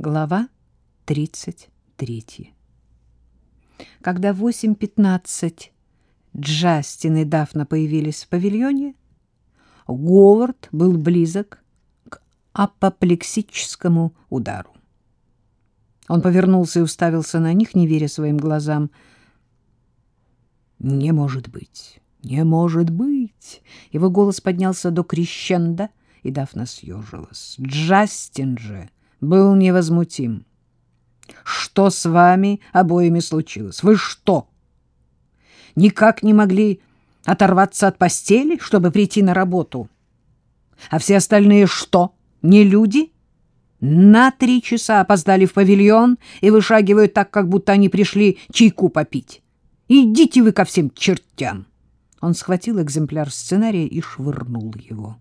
Глава 33. Когда в 8.15 Джастин и Дафна появились в павильоне, Говард был близок к апоплексическому удару. Он повернулся и уставился на них, не веря своим глазам. «Не может быть! Не может быть!» Его голос поднялся до крещенда, и Дафна съежилась. «Джастин же был невозмутим. Что с вами обоими случилось? Вы что, никак не могли оторваться от постели, чтобы прийти на работу? А все остальные что, не люди?» На три часа опоздали в павильон и вышагивают так, как будто они пришли чайку попить. Идите вы ко всем чертям!» Он схватил экземпляр сценария и швырнул его.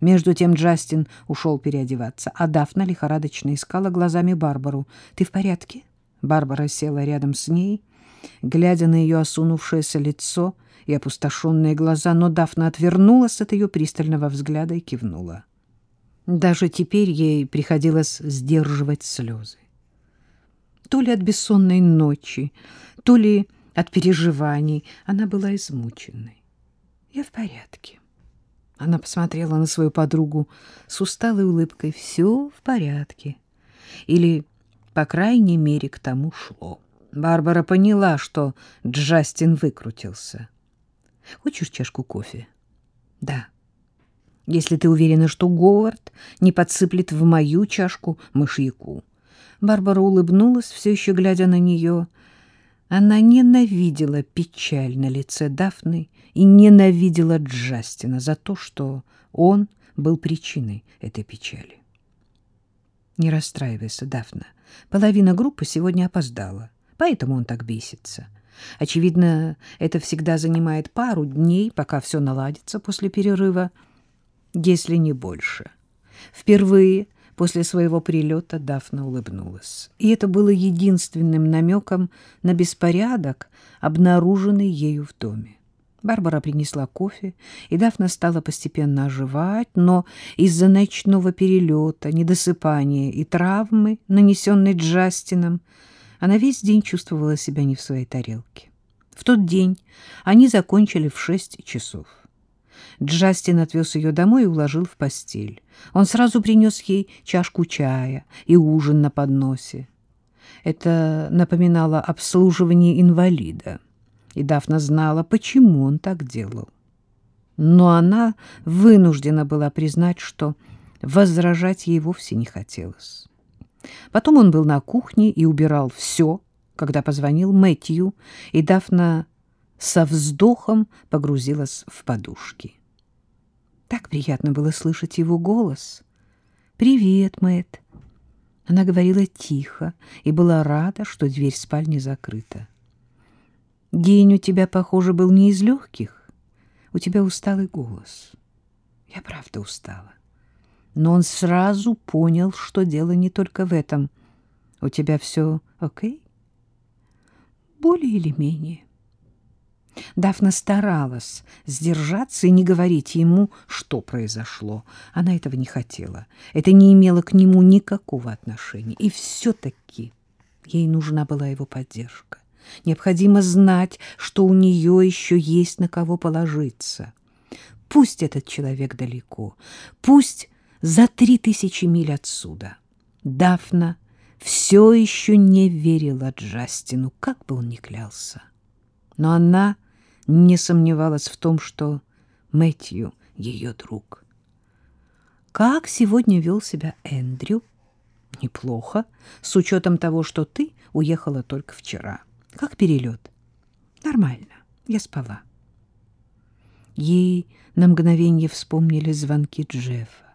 Между тем Джастин ушел переодеваться, а Дафна лихорадочно искала глазами Барбару. «Ты в порядке?» Барбара села рядом с ней, глядя на ее осунувшееся лицо и опустошенные глаза, но Дафна отвернулась от ее пристального взгляда и кивнула. Даже теперь ей приходилось сдерживать слезы. То ли от бессонной ночи, то ли от переживаний она была измученной. «Я в порядке». Она посмотрела на свою подругу с усталой улыбкой. «Все в порядке». Или, по крайней мере, к тому шло. Барбара поняла, что Джастин выкрутился. «Хочешь чашку кофе?» «Да» если ты уверена, что Говард не подсыплет в мою чашку мышьяку. Барбара улыбнулась, все еще глядя на нее. Она ненавидела печаль на лице Дафны и ненавидела Джастина за то, что он был причиной этой печали. Не расстраивайся, Дафна. Половина группы сегодня опоздала, поэтому он так бесится. Очевидно, это всегда занимает пару дней, пока все наладится после перерыва — если не больше. Впервые после своего прилета Дафна улыбнулась. И это было единственным намеком на беспорядок, обнаруженный ею в доме. Барбара принесла кофе, и Дафна стала постепенно оживать, но из-за ночного перелета, недосыпания и травмы, нанесенной Джастином, она весь день чувствовала себя не в своей тарелке. В тот день они закончили в шесть часов. Джастин отвез ее домой и уложил в постель. Он сразу принес ей чашку чая и ужин на подносе. Это напоминало обслуживание инвалида, и Дафна знала, почему он так делал. Но она вынуждена была признать, что возражать ей вовсе не хотелось. Потом он был на кухне и убирал все, когда позвонил Мэтью, и Дафна со вздохом погрузилась в подушки. Так приятно было слышать его голос. «Привет, Мэтт!» Она говорила тихо и была рада, что дверь спальни закрыта. «День у тебя, похоже, был не из легких. У тебя усталый голос». Я правда устала. Но он сразу понял, что дело не только в этом. «У тебя все окей?» «Более или менее». Дафна старалась сдержаться и не говорить ему, что произошло. Она этого не хотела. Это не имело к нему никакого отношения. И все-таки ей нужна была его поддержка. Необходимо знать, что у нее еще есть на кого положиться. Пусть этот человек далеко, пусть за три тысячи миль отсюда. Дафна все еще не верила Джастину, как бы он ни клялся. Но она не сомневалась в том, что Мэтью — ее друг. «Как сегодня вел себя Эндрю?» «Неплохо, с учетом того, что ты уехала только вчера. Как перелет?» «Нормально, я спала». Ей на мгновение вспомнили звонки Джеффа,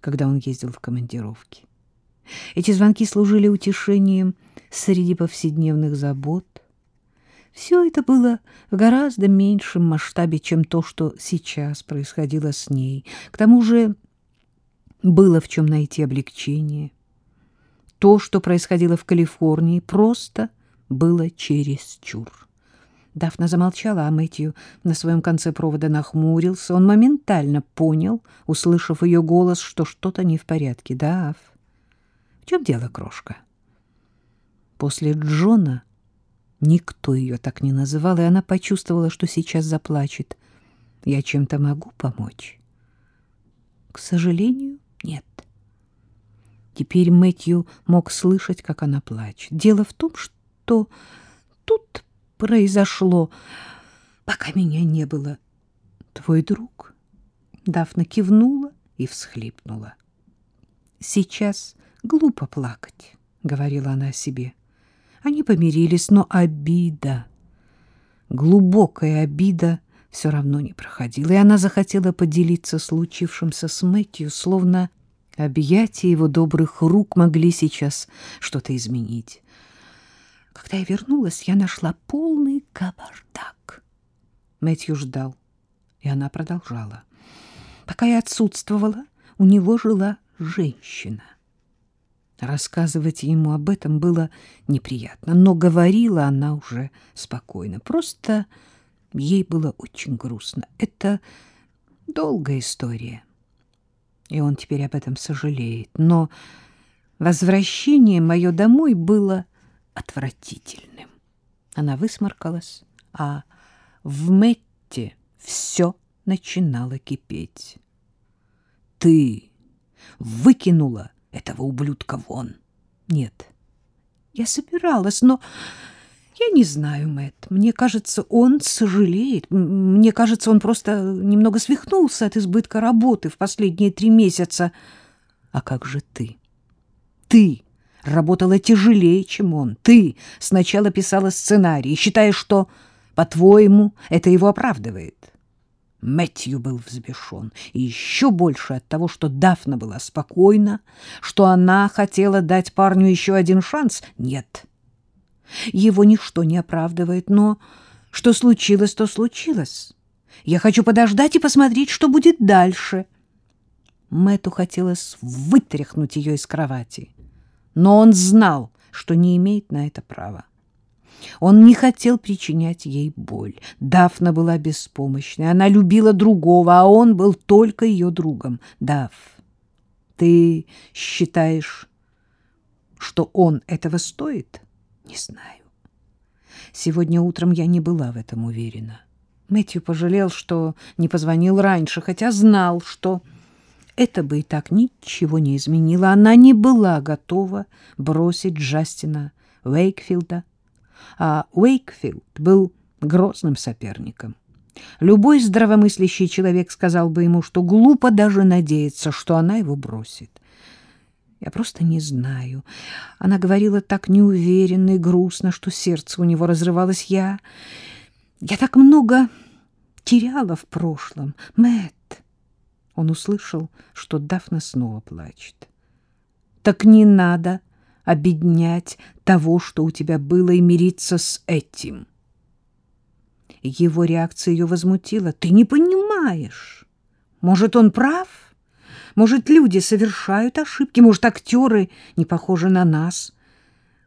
когда он ездил в командировки. Эти звонки служили утешением среди повседневных забот, все это было в гораздо меньшем масштабе, чем то, что сейчас происходило с ней. К тому же было в чем найти облегчение. То, что происходило в Калифорнии, просто было чересчур. Дафна замолчала, а Мэтью на своем конце провода нахмурился. Он моментально понял, услышав ее голос, что что-то не в порядке. «Даф, в чем дело, крошка? После Джона никто ее так не называл, и она почувствовала, что сейчас заплачет. Я чем-то могу помочь? К сожалению, нет. Теперь Мэтью мог слышать, как она плачет. Дело в том, что тут произошло, пока меня не было. Твой друг? Дафна кивнула и всхлипнула. Сейчас глупо плакать, говорила она себе. Они помирились, но обида, глубокая обида все равно не проходила, и она захотела поделиться случившимся с Мэтью, словно объятия его добрых рук могли сейчас что-то изменить. Когда я вернулась, я нашла полный кабардак. Мэтью ждал, и она продолжала. Пока я отсутствовала, у него жила женщина. Рассказывать ему об этом было неприятно, но говорила она уже спокойно. Просто ей было очень грустно. Это долгая история, и он теперь об этом сожалеет. Но возвращение мое домой было отвратительным. Она высморкалась, а в Метте все начинало кипеть. «Ты выкинула этого ублюдка вон!» «Нет, я собиралась, но...» Я не знаю, Мэтт. Мне кажется, он сожалеет. Мне кажется, он просто немного свихнулся от избытка работы в последние три месяца. А как же ты? Ты работала тяжелее, чем он. Ты сначала писала сценарий, считая, что, по-твоему, это его оправдывает. Мэтью был взбешен, и еще больше от того, что Дафна была спокойна, что она хотела дать парню еще один шанс. Нет, его ничто не оправдывает, но что случилось, то случилось. Я хочу подождать и посмотреть, что будет дальше. Мэтту хотелось вытряхнуть ее из кровати, но он знал, что не имеет на это права. Он не хотел причинять ей боль. Дафна была беспомощной. Она любила другого, а он был только ее другом. Даф, ты считаешь, что он этого стоит? Не знаю. Сегодня утром я не была в этом уверена. Мэтью пожалел, что не позвонил раньше, хотя знал, что это бы и так ничего не изменило. Она не была готова бросить Джастина Уэйкфилда а Уэйкфилд был грозным соперником. Любой здравомыслящий человек сказал бы ему, что глупо даже надеяться, что она его бросит. Я просто не знаю. Она говорила так неуверенно и грустно, что сердце у него разрывалось. Я... я так много теряла в прошлом. Мэтт. Он услышал, что Дафна снова плачет. Так не надо обеднять того, что у тебя было, и мириться с этим. Его реакция ее возмутила. Ты не понимаешь. Может, он прав? Может, люди совершают ошибки? Может, актеры не похожи на нас?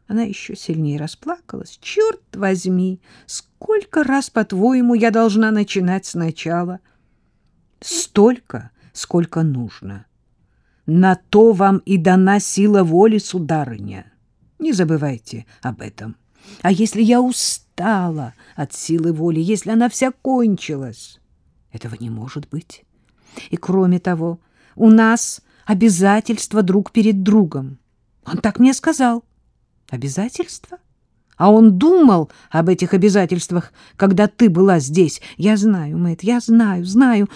Она еще сильнее расплакалась. Черт возьми, сколько раз, по-твоему, я должна начинать сначала? Столько, сколько нужно. На то вам и дана сила воли, сударыня. Не забывайте об этом. А если я устала от силы воли, если она вся кончилась? Этого не может быть. И кроме того, у нас обязательства друг перед другом. Он так мне сказал. Обязательства? А он думал об этих обязательствах, когда ты была здесь. Я знаю, Мэтт, я знаю, знаю.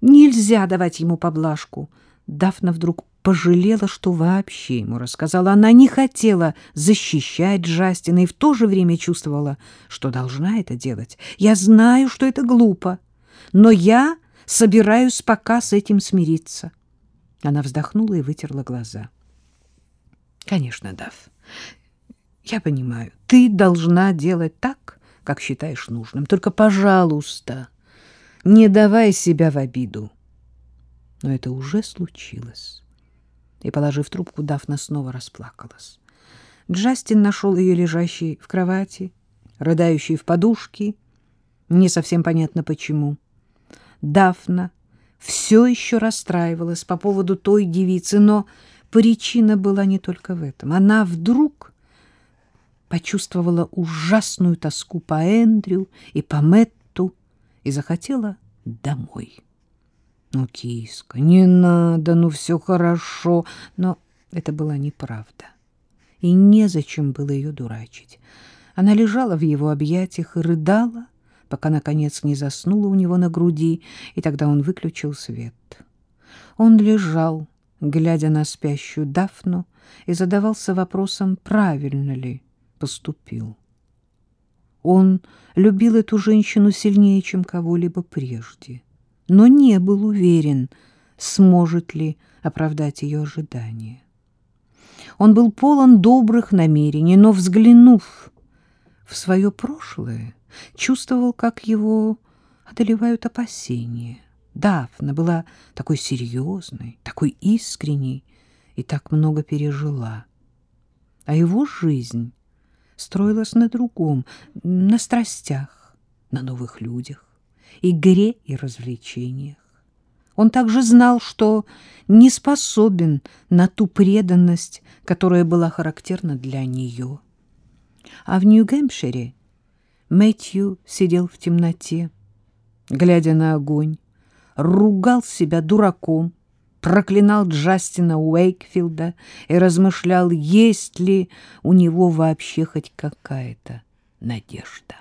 Нельзя давать ему поблажку. Дафна вдруг пожалела, что вообще ему рассказала. Она не хотела защищать Джастина и в то же время чувствовала, что должна это делать. Я знаю, что это глупо, но я собираюсь пока с этим смириться. Она вздохнула и вытерла глаза. Конечно, Даф, я понимаю, ты должна делать так, как считаешь нужным. Только, пожалуйста, не давай себя в обиду. Но это уже случилось. И, положив трубку, Дафна снова расплакалась. Джастин нашел ее лежащей в кровати, рыдающей в подушке, не совсем понятно почему. Дафна все еще расстраивалась по поводу той девицы, но причина была не только в этом. Она вдруг почувствовала ужасную тоску по Эндрю и по Мэтту и захотела домой. Ну, киска, не надо, ну все хорошо. Но это была неправда. И незачем было ее дурачить. Она лежала в его объятиях и рыдала, пока, наконец, не заснула у него на груди, и тогда он выключил свет. Он лежал, глядя на спящую Дафну, и задавался вопросом, правильно ли поступил. Он любил эту женщину сильнее, чем кого-либо прежде, но не был уверен, сможет ли оправдать ее ожидания. Он был полон добрых намерений, но, взглянув в свое прошлое, чувствовал, как его одолевают опасения. Дафна была такой серьезной, такой искренней и так много пережила. А его жизнь строилась на другом, на страстях, на новых людях, игре и развлечениях. Он также знал, что не способен на ту преданность, которая была характерна для нее. А в Нью-Гэмпшире Мэтью сидел в темноте, глядя на огонь, ругал себя дураком, проклинал Джастина Уэйкфилда и размышлял, есть ли у него вообще хоть какая-то надежда.